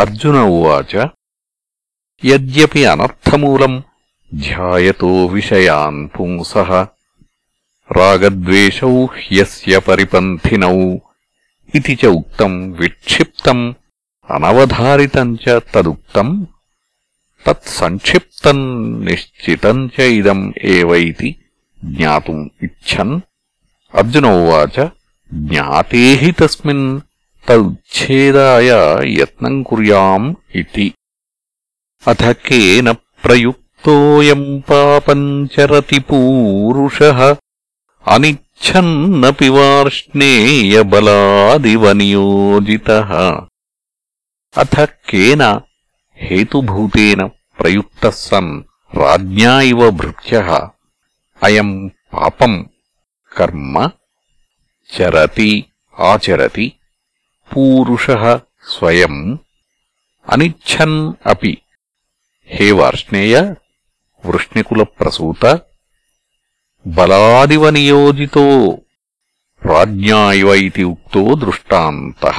అర్జున ఉచ యద్యపి ధ్యాయతో విషయాన్ పుంస రాగద్వేషౌ హ్యస్య ఇది చ విక్షిప్తం అనవధారితం తదుక్తం తత్సంక్షిప్తం నిశ్చితం చ ఇదం ఏవైతి జ్ఞాతుం ఇచ్చన్. అర్జున ఉచ జ్ఞాతే తస్మిన్ తద్ఛేదాయ యత్నం కురయాం ఇతి అథ కేన ప్రయుక్తోయం పాపం చరతి పూరుష అనిచ్ఛన్నపి వార్ష్ణేయబలాదివ నియోజిత అథ కేన హేతుభూతేన ప్రయుక్త సన్ రాజ్ఞా ఇవ భృత్య అయం పాపం కర్మ చరతి ఆచరతి పూరుష స్వయం అనిచ్చన్ అపి హే వార్ష్ణేయ వృష్ణికులప్రసూత బలాదివ నియోజితో ప్రాజ్ఞా ఇవ ఇది ఉక్తో దృష్టాంతః